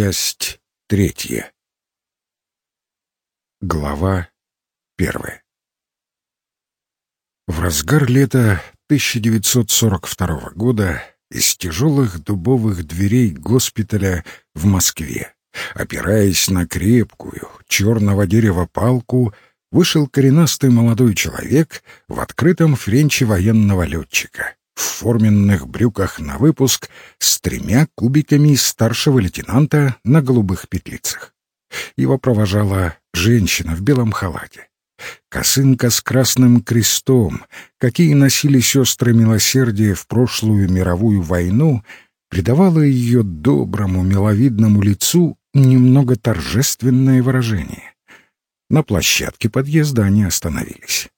Часть третья. Глава первая. В разгар лета 1942 года из тяжелых дубовых дверей госпиталя в Москве, опираясь на крепкую черного дерева палку, вышел коренастый молодой человек в открытом френче военного летчика в форменных брюках на выпуск с тремя кубиками старшего лейтенанта на голубых петлицах. Его провожала женщина в белом халате. Косынка с красным крестом, какие носили сестры милосердия в прошлую мировую войну, придавала ее доброму, миловидному лицу немного торжественное выражение. На площадке подъезда они остановились.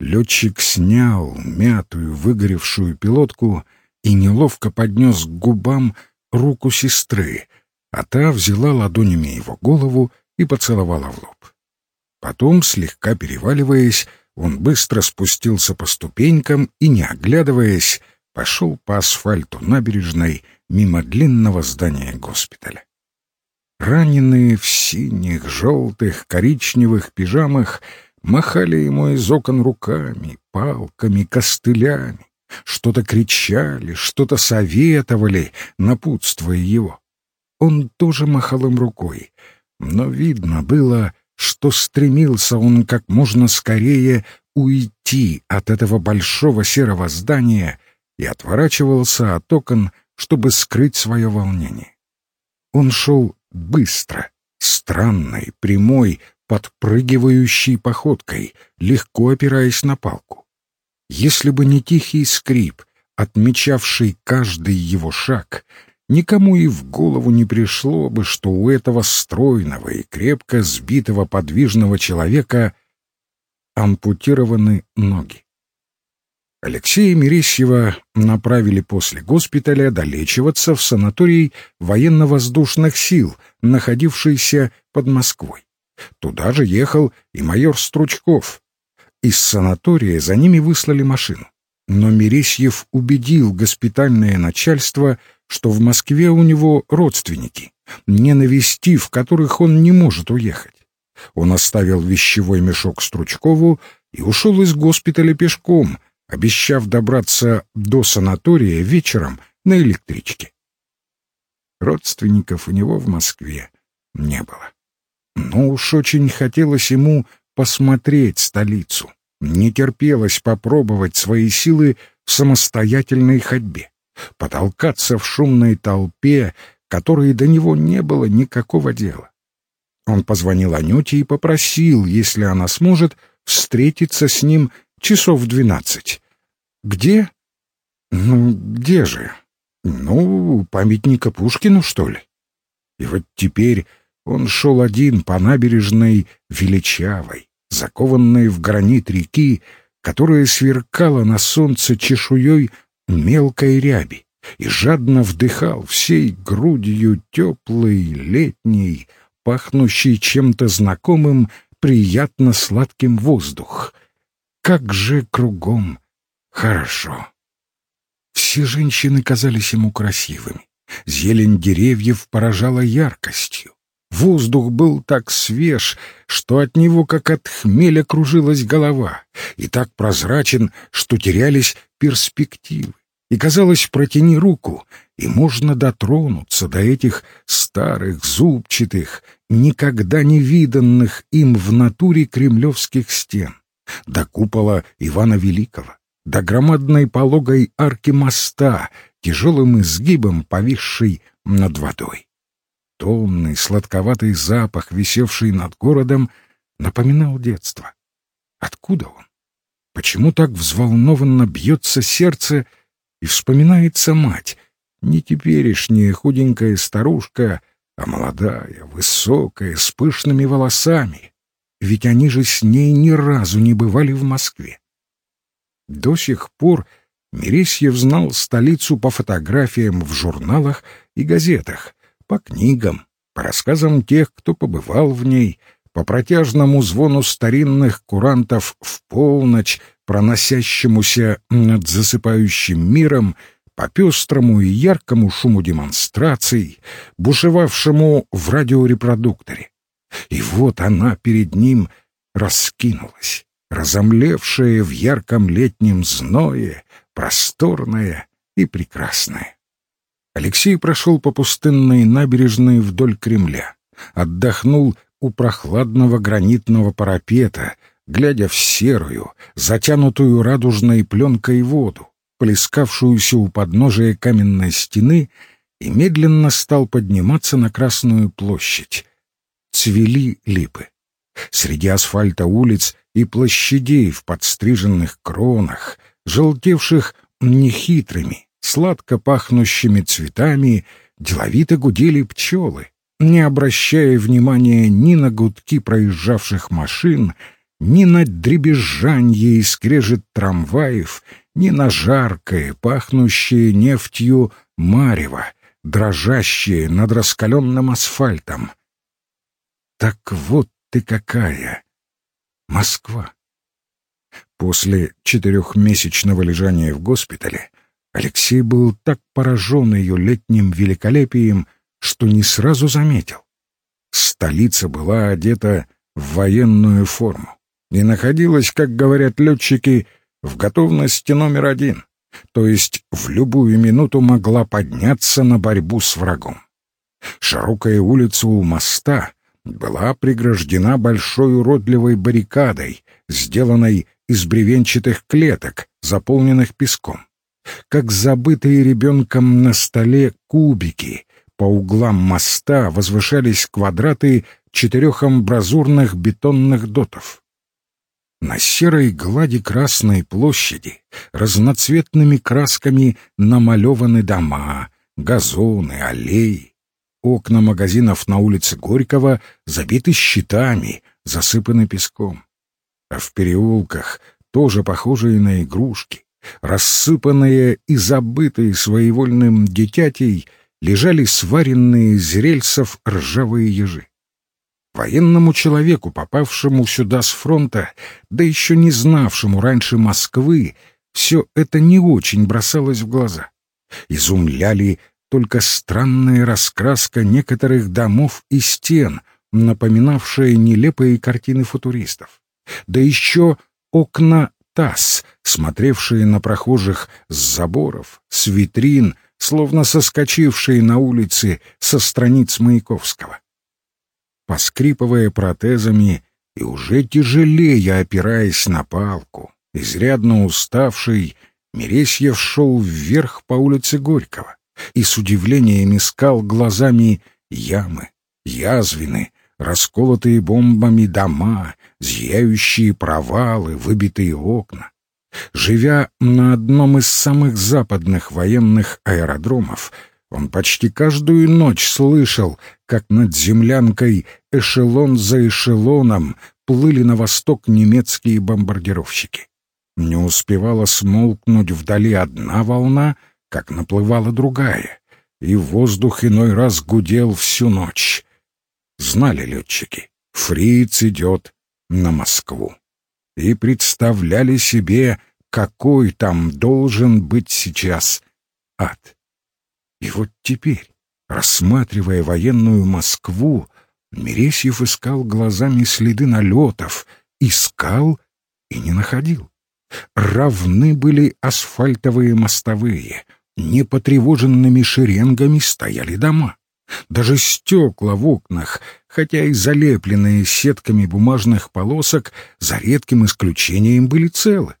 Летчик снял мятую, выгоревшую пилотку и неловко поднес к губам руку сестры, а та взяла ладонями его голову и поцеловала в лоб. Потом, слегка переваливаясь, он быстро спустился по ступенькам и, не оглядываясь, пошел по асфальту набережной мимо длинного здания госпиталя. Раненые в синих, желтых, коричневых пижамах махали ему из окон руками, палками, костылями, что-то кричали, что-то советовали, напутствуя его. Он тоже махал им рукой, но видно было, что стремился он как можно скорее уйти от этого большого серого здания и отворачивался от окон, чтобы скрыть свое волнение. Он шел быстро, странной, прямой, подпрыгивающей походкой, легко опираясь на палку. Если бы не тихий скрип, отмечавший каждый его шаг, никому и в голову не пришло бы, что у этого стройного и крепко сбитого подвижного человека ампутированы ноги. Алексея Мересьева направили после госпиталя долечиваться в санаторий военно-воздушных сил, находившийся под Москвой. Туда же ехал и майор Стручков. Из санатория за ними выслали машину. Но Мересьев убедил госпитальное начальство, что в Москве у него родственники, не навестив которых он не может уехать. Он оставил вещевой мешок Стручкову и ушел из госпиталя пешком, обещав добраться до санатория вечером на электричке. Родственников у него в Москве не было. Но уж очень хотелось ему посмотреть столицу. Не терпелось попробовать свои силы в самостоятельной ходьбе, потолкаться в шумной толпе, которой до него не было никакого дела. Он позвонил Анюте и попросил, если она сможет, встретиться с ним часов в двенадцать. «Где?» «Ну, где же?» «Ну, памятника Пушкину, что ли?» И вот теперь он шел один по набережной величавой, закованной в гранит реки, которая сверкала на солнце чешуей мелкой ряби, и жадно вдыхал всей грудью теплый, летний, пахнущий чем-то знакомым, приятно сладким воздух. Как же кругом хорошо! Все женщины казались ему красивыми. Зелень деревьев поражала яркостью. Воздух был так свеж, что от него, как от хмеля, кружилась голова, и так прозрачен, что терялись перспективы. И, казалось, протяни руку, и можно дотронуться до этих старых, зубчатых, никогда не виданных им в натуре кремлевских стен, до купола Ивана Великого, до громадной пологой арки моста, тяжелым изгибом повисшей над водой. Томный, сладковатый запах, висевший над городом, напоминал детство. Откуда он? Почему так взволнованно бьется сердце и вспоминается мать, не теперешняя худенькая старушка, а молодая, высокая, с пышными волосами? Ведь они же с ней ни разу не бывали в Москве. До сих пор Мересьев знал столицу по фотографиям в журналах и газетах, по книгам, по рассказам тех, кто побывал в ней, по протяжному звону старинных курантов в полночь, проносящемуся над засыпающим миром, по пестрому и яркому шуму демонстраций, бушевавшему в радиорепродукторе. И вот она перед ним раскинулась, разомлевшая в ярком летнем зное, просторная и прекрасная. Алексей прошел по пустынной набережной вдоль Кремля, отдохнул у прохладного гранитного парапета, глядя в серую, затянутую радужной пленкой воду, плескавшуюся у подножия каменной стены, и медленно стал подниматься на Красную площадь. Цвели липы. Среди асфальта улиц и площадей в подстриженных кронах, желтевших нехитрыми, сладко пахнущими цветами, деловито гудели пчелы, не обращая внимания ни на гудки проезжавших машин, ни на дребезжанье и скрежет трамваев, ни на жаркое, пахнущее нефтью марево, дрожащее над раскаленным асфальтом. Так вот ты какая! Москва! После четырехмесячного лежания в госпитале Алексей был так поражен ее летним великолепием, что не сразу заметил. Столица была одета в военную форму и находилась, как говорят летчики, в готовности номер один, то есть в любую минуту могла подняться на борьбу с врагом. Широкая улица у моста была преграждена большой уродливой баррикадой, сделанной из бревенчатых клеток, заполненных песком. Как забытые ребенком на столе кубики, по углам моста возвышались квадраты четырех амбразурных бетонных дотов. На серой глади Красной площади разноцветными красками намалеваны дома, газоны, аллеи. Окна магазинов на улице Горького забиты щитами, засыпаны песком. А в переулках, тоже похожие на игрушки, рассыпанные и забытые своевольным детятей, лежали сваренные из рельсов ржавые ежи. Военному человеку, попавшему сюда с фронта, да еще не знавшему раньше Москвы, все это не очень бросалось в глаза. Изумляли только странная раскраска некоторых домов и стен, напоминавшая нелепые картины футуристов. Да еще окна таз, смотревшие на прохожих с заборов, с витрин, словно соскочившие на улице со страниц Маяковского. Поскрипывая протезами и уже тяжелее опираясь на палку, изрядно уставший, Мересьев шел вверх по улице Горького и с удивлением искал глазами ямы, язвины, расколотые бомбами дома, зияющие провалы, выбитые окна. Живя на одном из самых западных военных аэродромов, он почти каждую ночь слышал, как над землянкой эшелон за эшелоном плыли на восток немецкие бомбардировщики. Не успевала смолкнуть вдали одна волна — как наплывала другая, и воздух иной раз гудел всю ночь. Знали летчики, фриц идет на Москву. И представляли себе, какой там должен быть сейчас ад. И вот теперь, рассматривая военную Москву, Мересьев искал глазами следы налетов, искал и не находил. Равны были асфальтовые мостовые — непотревоженными шеренгами стояли дома. Даже стекла в окнах, хотя и залепленные сетками бумажных полосок, за редким исключением были целы.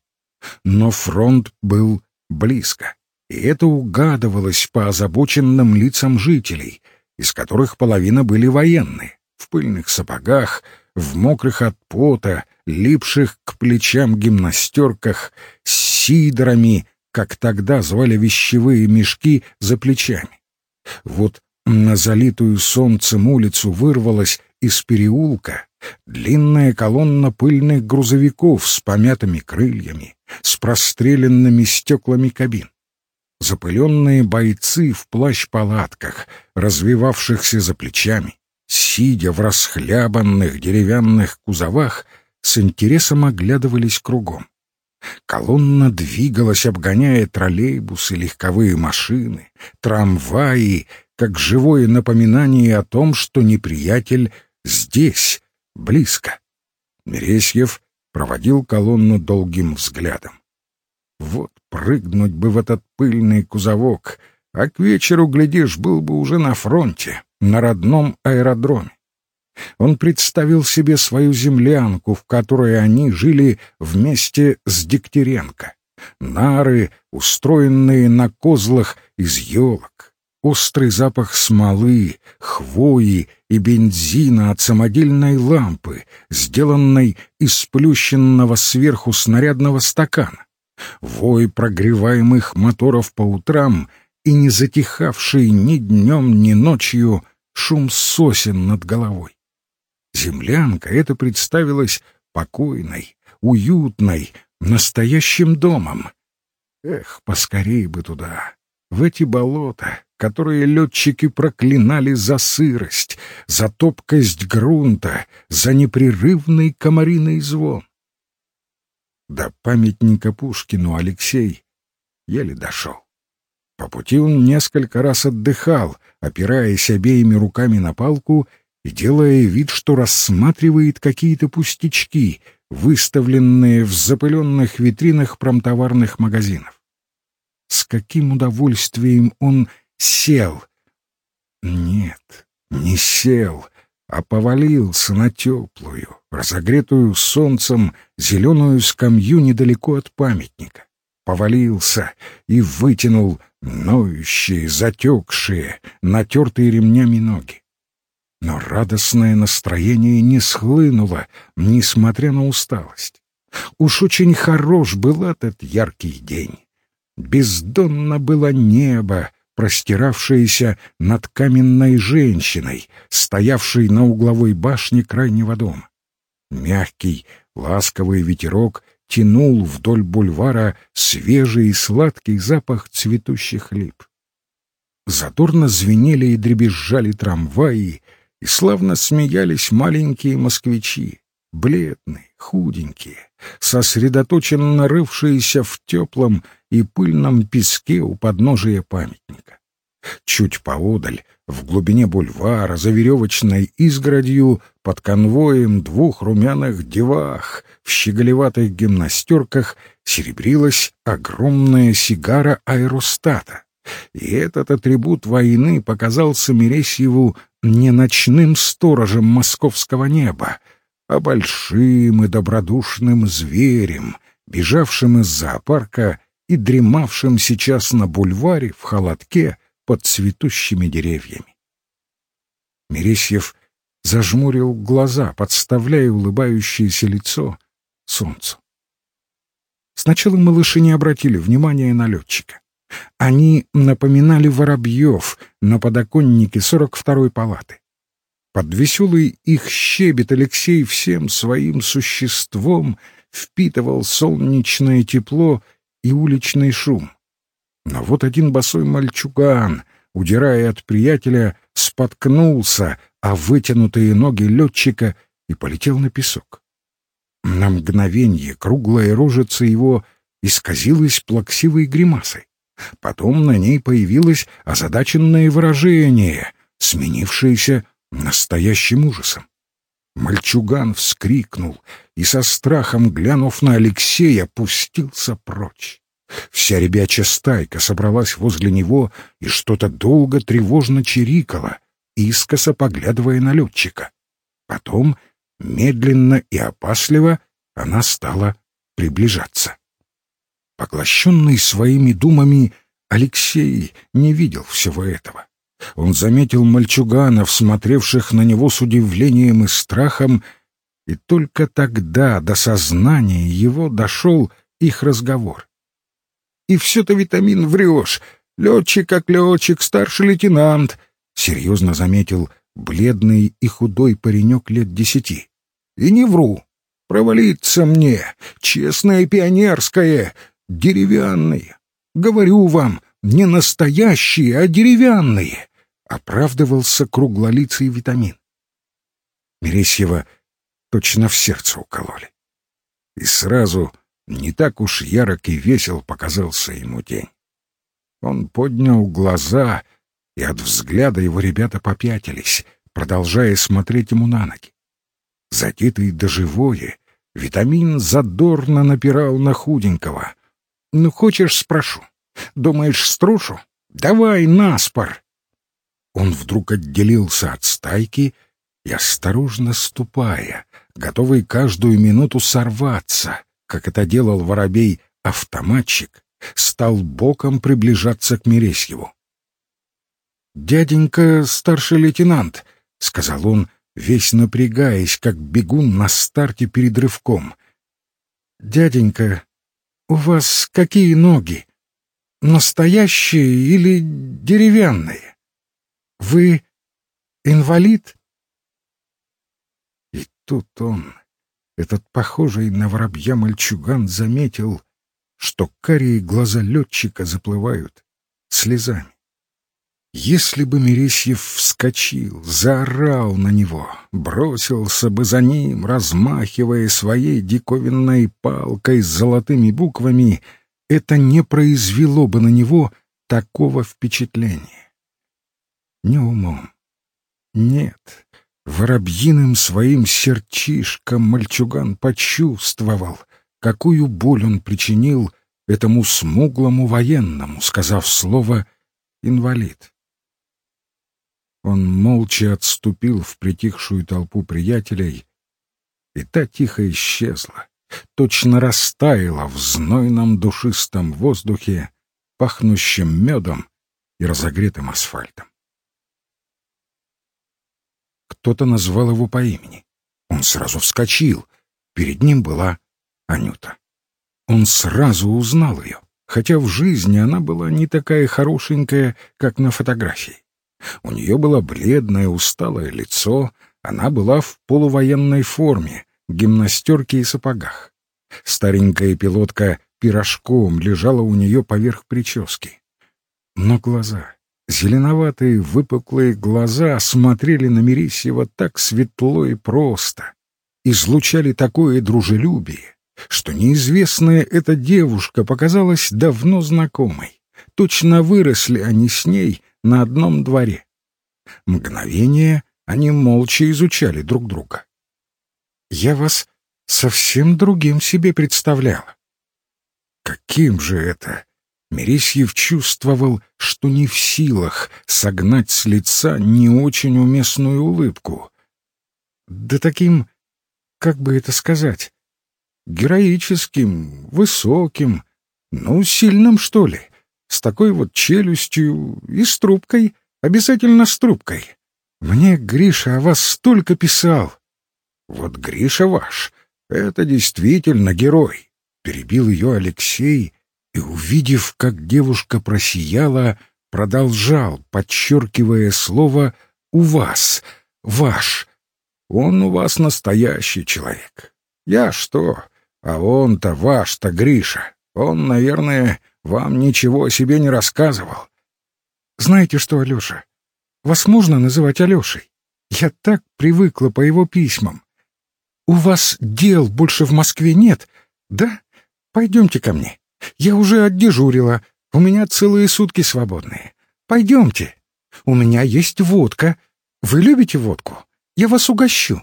Но фронт был близко, и это угадывалось по озабоченным лицам жителей, из которых половина были военные, в пыльных сапогах, в мокрых от пота, липших к плечам гимнастерках, с сидорами как тогда звали вещевые мешки за плечами. Вот на залитую солнцем улицу вырвалась из переулка длинная колонна пыльных грузовиков с помятыми крыльями, с простреленными стеклами кабин. Запыленные бойцы в плащ-палатках, развивавшихся за плечами, сидя в расхлябанных деревянных кузовах, с интересом оглядывались кругом. Колонна двигалась, обгоняя троллейбусы, легковые машины, трамваи, как живое напоминание о том, что неприятель здесь, близко. Мересьев проводил колонну долгим взглядом. Вот прыгнуть бы в этот пыльный кузовок, а к вечеру, глядишь, был бы уже на фронте, на родном аэродроме. Он представил себе свою землянку, в которой они жили вместе с Дегтяренко. Нары, устроенные на козлах из елок, острый запах смолы, хвои и бензина от самодельной лампы, сделанной из сплющенного сверху снарядного стакана, вой прогреваемых моторов по утрам и не затихавший ни днем, ни ночью шум сосен над головой. Землянка эта представилась покойной, уютной, настоящим домом. Эх, поскорей бы туда, в эти болота, которые летчики проклинали за сырость, за топкость грунта, за непрерывный комариный звон. До памятника Пушкину Алексей еле дошел. По пути он несколько раз отдыхал, опираясь обеими руками на палку и делая вид, что рассматривает какие-то пустячки, выставленные в запыленных витринах промтоварных магазинов. С каким удовольствием он сел? Нет, не сел, а повалился на теплую, разогретую солнцем зеленую скамью недалеко от памятника. Повалился и вытянул ноющие, затекшие, натертые ремнями ноги. Но радостное настроение не схлынуло, несмотря на усталость. Уж очень хорош был этот яркий день. Бездонно было небо, простиравшееся над каменной женщиной, стоявшей на угловой башне крайнего дома. Мягкий, ласковый ветерок тянул вдоль бульвара свежий и сладкий запах цветущих лип. Задорно звенели и дребезжали трамваи, и славно смеялись маленькие москвичи, бледные, худенькие, сосредоточенно рывшиеся в теплом и пыльном песке у подножия памятника. Чуть поодаль, в глубине бульвара, за веревочной изгородью, под конвоем двух румяных девах в щеголеватых гимнастерках серебрилась огромная сигара аэростата. И этот атрибут войны показался Мересьеву не ночным сторожем московского неба, а большим и добродушным зверем, бежавшим из зоопарка и дремавшим сейчас на бульваре в холодке под цветущими деревьями. Мересьев зажмурил глаза, подставляя улыбающееся лицо солнцу. Сначала малыши не обратили внимания на летчика. Они напоминали воробьев на подоконнике сорок второй палаты. Под веселый их щебет Алексей всем своим существом впитывал солнечное тепло и уличный шум. Но вот один босой мальчуган, удирая от приятеля, споткнулся о вытянутые ноги летчика и полетел на песок. На мгновенье круглая рожица его исказилась плаксивой гримасой. Потом на ней появилось озадаченное выражение, сменившееся настоящим ужасом. Мальчуган вскрикнул и со страхом, глянув на Алексея, пустился прочь. Вся ребячья стайка собралась возле него и что-то долго тревожно чирикала, искоса поглядывая на летчика. Потом, медленно и опасливо, она стала приближаться. Поглощенный своими думами, Алексей не видел всего этого. Он заметил мальчуганов, смотревших на него с удивлением и страхом, и только тогда до сознания его дошел их разговор. «И все-то, витамин, врешь. Летчик как летчик, старший лейтенант», — серьезно заметил бледный и худой паренек лет десяти. «И не вру. Провалиться мне, честное пионерское, деревянные. Говорю вам, не настоящие, а деревянные, — оправдывался круглолицый витамин. Мересьева точно в сердце укололи. И сразу не так уж ярок и весел показался ему день. Он поднял глаза, и от взгляда его ребята попятились, продолжая смотреть ему на ноги. Задетый до живое, витамин задорно напирал на худенького. «Ну, хочешь, спрошу? Думаешь, струшу? Давай наспор!» Он вдруг отделился от стайки и, осторожно ступая, готовый каждую минуту сорваться, как это делал воробей-автоматчик, стал боком приближаться к Мересьеву. «Дяденька старший лейтенант», — сказал он, весь напрягаясь, как бегун на старте перед рывком. «Дяденька, у вас какие ноги? Настоящие или деревянные? Вы инвалид?» И тут он, этот похожий на воробья мальчуган, заметил, что карие глаза летчика заплывают слезами. Если бы Мересьев вскочил, заорал на него, бросился бы за ним, размахивая своей диковинной палкой с золотыми буквами, это не произвело бы на него такого впечатления. Не умом. Нет, воробьиным своим сердчишком мальчуган почувствовал, какую боль он причинил этому смуглому военному, сказав слово «инвалид». Он молча отступил в притихшую толпу приятелей, и та тихо исчезла, точно растаяла в знойном душистом воздухе, пахнущем медом и разогретым асфальтом. Кто-то назвал его по имени. Он сразу вскочил. Перед ним была Анюта. Он сразу узнал ее, хотя в жизни она была не такая хорошенькая, как на фотографии. У нее было бледное, усталое лицо, она была в полувоенной форме, гимнастерке и сапогах. Старенькая пилотка пирожком лежала у нее поверх прически. Но глаза, зеленоватые выпуклые глаза, смотрели на Мерисьева так светло и просто, излучали такое дружелюбие, что неизвестная эта девушка показалась давно знакомой. Точно выросли они с ней на одном дворе. Мгновение они молча изучали друг друга. «Я вас совсем другим себе представляла». Каким же это? Мересьев чувствовал, что не в силах согнать с лица не очень уместную улыбку. Да таким, как бы это сказать, героическим, высоким, ну, сильным, что ли с такой вот челюстью и с трубкой, обязательно с трубкой. Мне Гриша о вас столько писал. Вот Гриша ваш, это действительно герой, — перебил ее Алексей и, увидев, как девушка просияла, продолжал, подчеркивая слово «у вас», «ваш». Он у вас настоящий человек. Я что? А он-то ваш-то Гриша. Он, наверное, вам ничего о себе не рассказывал. Знаете что, Алёша, вас можно называть Алёшей? Я так привыкла по его письмам. У вас дел больше в Москве нет, да? Пойдемте ко мне. Я уже отдежурила, у меня целые сутки свободные. Пойдемте. У меня есть водка. Вы любите водку? Я вас угощу.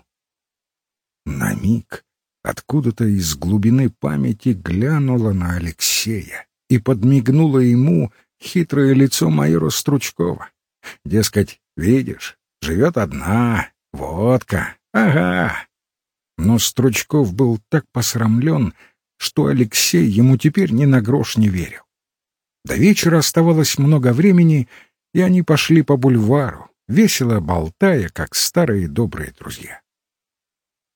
На миг откуда-то из глубины памяти глянула на Алексея и подмигнуло ему хитрое лицо майора Стручкова. Дескать, видишь, живет одна, водка, ага. Но Стручков был так посрамлен, что Алексей ему теперь ни на грош не верил. До вечера оставалось много времени, и они пошли по бульвару, весело болтая, как старые добрые друзья.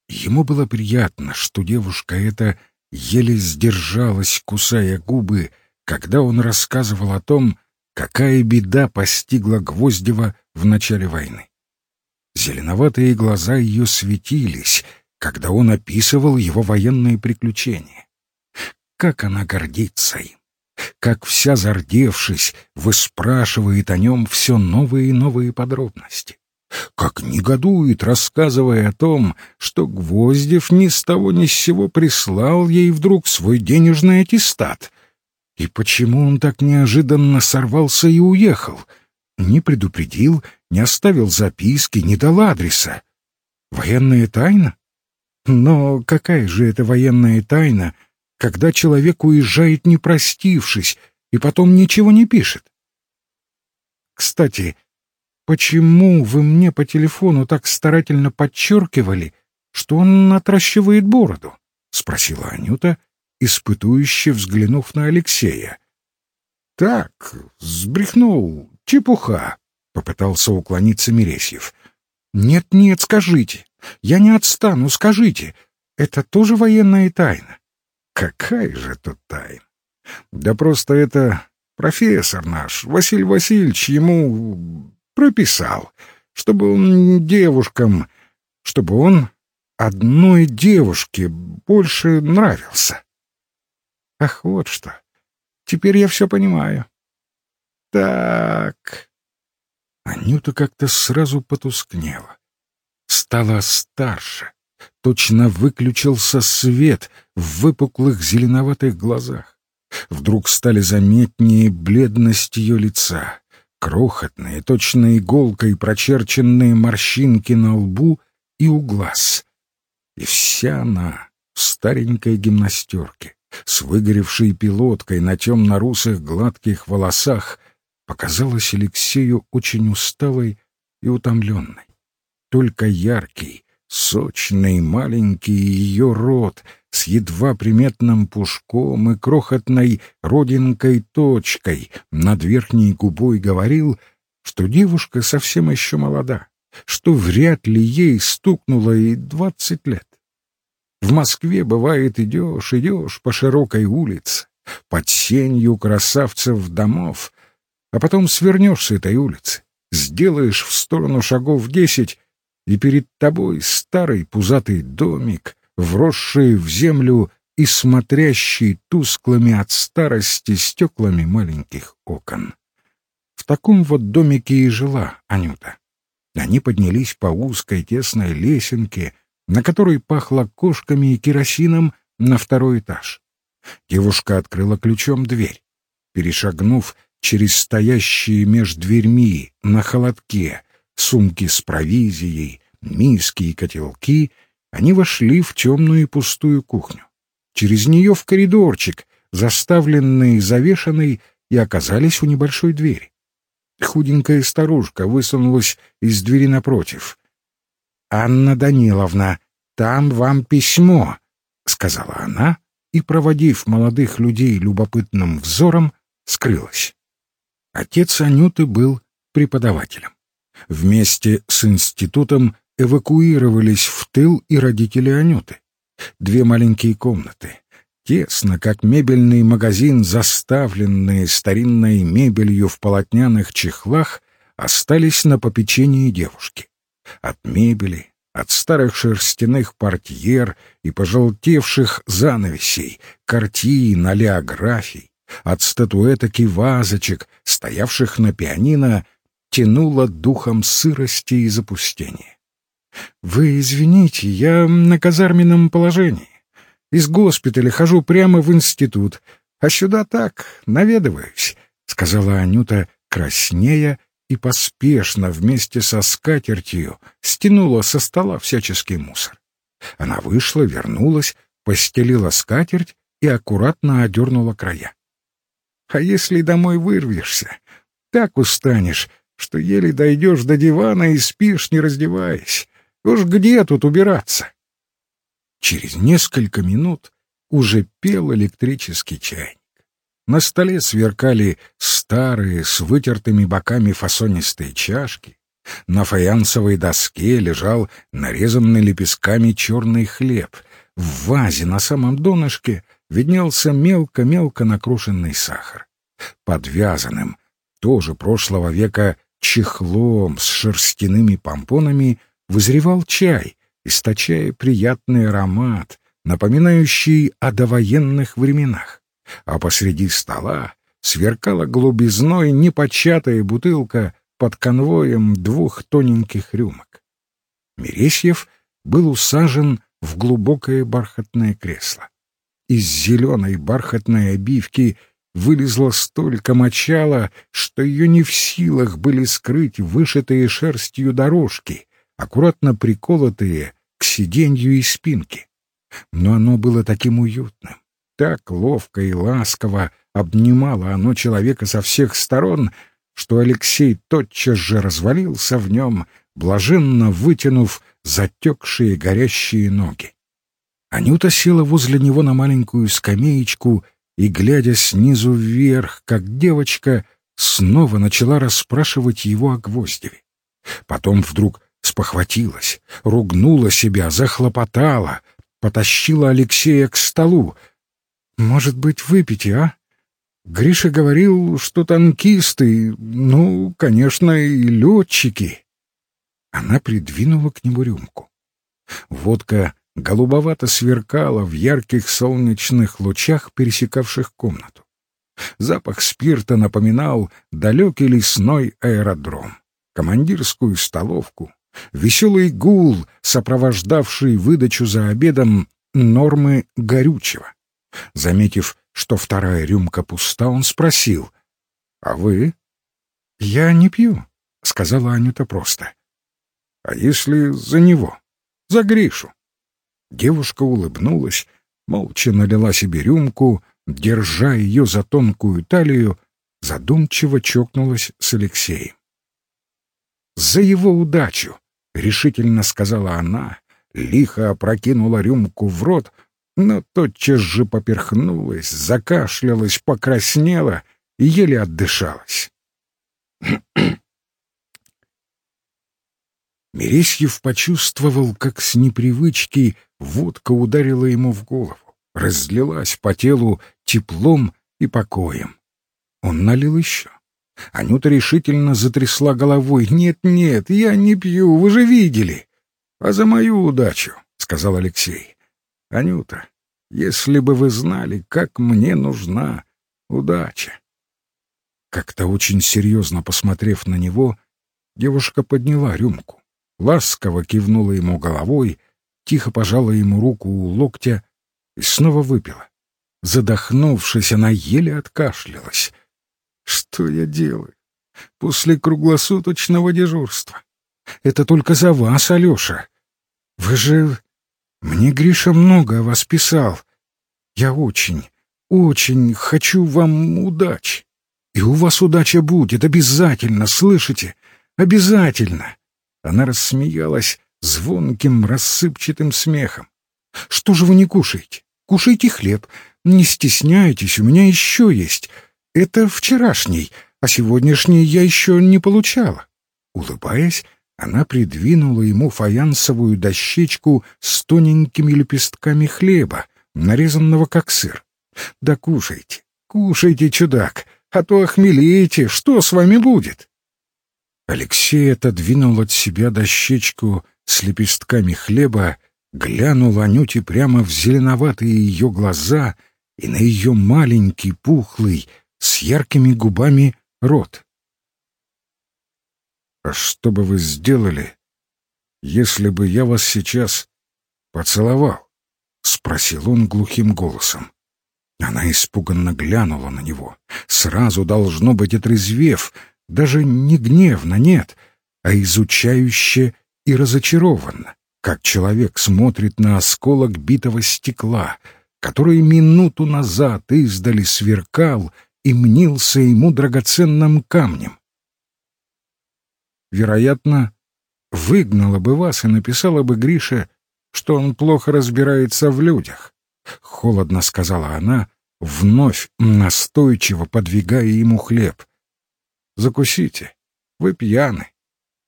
Ему было приятно, что девушка эта еле сдержалась, кусая губы, когда он рассказывал о том, какая беда постигла Гвоздева в начале войны. Зеленоватые глаза ее светились, когда он описывал его военные приключения. Как она гордится им! Как вся зардевшись, выспрашивает о нем все новые и новые подробности. как негодует, рассказывая о том, что Гвоздев ни с того ни с сего прислал ей вдруг свой денежный аттестат. И почему он так неожиданно сорвался и уехал? Не предупредил, не оставил записки, не дал адреса. Военная тайна? Но какая же это военная тайна, когда человек уезжает не простившись и потом ничего не пишет? Кстати, почему вы мне по телефону так старательно подчеркивали, что он отращивает бороду? — спросила Анюта, испытующе взглянув на Алексея. — Так, сбрехнул, чепуха, — попытался уклониться Мересьев. «Нет-нет, скажите. Я не отстану, скажите. Это тоже военная тайна?» «Какая же тут тайна? Да просто это профессор наш, Василий Васильевич, ему прописал, чтобы он девушкам, чтобы он одной девушке больше нравился. Ах, вот что. Теперь я все понимаю. Так, Анюта как-то сразу потускнела. Стала старше. Точно выключился свет в выпуклых зеленоватых глазах. Вдруг стали заметнее бледность ее лица, крохотные, точно иголкой прочерченные морщинки на лбу и у глаз. И вся она в старенькой гимнастерке, с выгоревшей пилоткой на темно-русых гладких волосах — показалась Алексею очень усталой и утомленной. Только яркий, сочный, маленький ее рот с едва приметным пушком и крохотной родинкой-точкой над верхней губой говорил, что девушка совсем еще молода, что вряд ли ей стукнуло и двадцать лет. В Москве, бывает, идешь, идешь по широкой улице, под сенью красавцев домов, а потом свернешь с этой улицы, сделаешь в сторону шагов десять, и перед тобой старый пузатый домик, вросший в землю и смотрящий тусклыми от старости стеклами маленьких окон. В таком вот домике и жила Анюта. Они поднялись по узкой тесной лесенке, на которой пахло кошками и керосином, на второй этаж. Девушка открыла ключом дверь. Перешагнув через стоящие меж дверьми на холодке сумки с провизией, миски и котелки, они вошли в темную и пустую кухню. Через нее в коридорчик, заставленный и завешанный, и оказались у небольшой двери. Худенькая старушка высунулась из двери напротив. «Анна Даниловна, там вам письмо», — сказала она, и, проводив молодых людей любопытным взором, скрылась. Отец Анюты был преподавателем. Вместе с институтом эвакуировались в тыл и родители Анюты. Две маленькие комнаты, тесно, как мебельный магазин, заставленные старинной мебелью в полотняных чехлах, остались на попечении девушки. От мебели, от старых шерстяных портьер и пожелтевших занавесей, картин, олеографий, от статуэток и вазочек, стоявших на пианино, тянуло духом сырости и запустения. «Вы извините, я на казарменном положении. Из госпиталя хожу прямо в институт, а сюда так, наведываюсь», — сказала Анюта краснея и поспешно вместе со скатертью стянула со стола всяческий мусор. Она вышла, вернулась, постелила скатерть и аккуратно одернула края. А если домой вырвешься, так устанешь, что еле дойдешь до дивана и спишь, не раздеваясь. Уж где тут убираться? Через несколько минут уже пел электрический чайник. На столе сверкали старые с вытертыми боками фасонистые чашки. На фаянсовой доске лежал нарезанный лепестками черный хлеб. В вазе на самом донышке виднелся мелко-мелко накрушенный сахар. Подвязанным, тоже прошлого века, чехлом с шерстяными помпонами вызревал чай, источая приятный аромат, напоминающий о довоенных временах. А посреди стола сверкала голубизной непочатая бутылка под конвоем двух тоненьких рюмок. Мересьев был усажен в глубокое бархатное кресло. Из зеленой бархатной обивки вылезло столько мочала, что ее не в силах были скрыть вышитые шерстью дорожки, аккуратно приколотые к сиденью и спинке. Но оно было таким уютным, так ловко и ласково обнимало оно человека со всех сторон, что Алексей тотчас же развалился в нем, блаженно вытянув затекшие горящие ноги. Анюта села возле него на маленькую скамеечку и, глядя снизу вверх, как девочка, снова начала расспрашивать его о Гвоздеве. Потом вдруг спохватилась, ругнула себя, захлопотала, потащила Алексея к столу. «Может быть, выпейте, а? Гриша говорил, что танкисты, ну, конечно, и летчики». Она придвинула к нему рюмку. Водка голубовато сверкала в ярких солнечных лучах, пересекавших комнату. Запах спирта напоминал далекий лесной аэродром, командирскую столовку, веселый гул, сопровождавший выдачу за обедом нормы горючего. Заметив, что вторая рюмка пуста, он спросил, «А вы?» «Я не пью», — сказала Анюта просто. «А если за него? За Гришу?» Девушка улыбнулась, молча налила себе рюмку, держа ее за тонкую талию, задумчиво чокнулась с Алексеем. «За его удачу!» — решительно сказала она, лихо опрокинула рюмку в рот, но тотчас же поперхнулась, закашлялась, покраснела и еле отдышалась. Мересьев почувствовал, как с непривычки водка ударила ему в голову, разлилась по телу теплом и покоем. Он налил еще. Анюта решительно затрясла головой. «Нет, нет, я не пью, вы же видели!» «А за мою удачу», — сказал Алексей. «Анюта, если бы вы знали, как мне нужна удача!» Как-то очень серьезно посмотрев на него, девушка подняла рюмку ласково кивнула ему головой, тихо пожала ему руку у локтя и снова выпила. Задохнувшись, она еле откашлялась. «Что я делаю? После круглосуточного дежурства. Это только за вас, Алеша. Вы же... Мне Гриша много о вас писал. Я очень, очень хочу вам удачи. И у вас удача будет, обязательно, слышите? Обязательно!» Она рассмеялась звонким, рассыпчатым смехом. «Что же вы не кушаете? Кушайте хлеб. Не стесняйтесь, у меня еще есть. Это вчерашний, а сегодняшний я еще не получала». Улыбаясь, она придвинула ему фаянсовую дощечку с тоненькими лепестками хлеба, нарезанного как сыр. «Да кушайте, кушайте, чудак, а то охмелеете, что с вами будет?» Алексей отодвинул от себя дощечку с лепестками хлеба, глянул Анюте прямо в зеленоватые ее глаза и на ее маленький, пухлый, с яркими губами рот. «А что бы вы сделали, если бы я вас сейчас поцеловал?» — спросил он глухим голосом. Она испуганно глянула на него, сразу, должно быть, отрезвев — даже не гневно, нет, а изучающе и разочарованно, как человек смотрит на осколок битого стекла, который минуту назад издали сверкал и мнился ему драгоценным камнем. Вероятно, выгнала бы вас и написала бы Грише, что он плохо разбирается в людях, — холодно сказала она, вновь настойчиво подвигая ему хлеб — Закусите. Вы пьяны.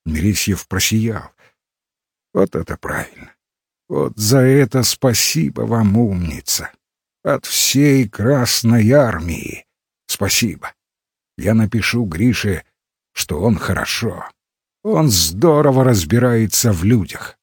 Мересьев просиял. Вот это правильно. Вот за это спасибо вам, умница. От всей Красной Армии. Спасибо. Я напишу Грише, что он хорошо. Он здорово разбирается в людях.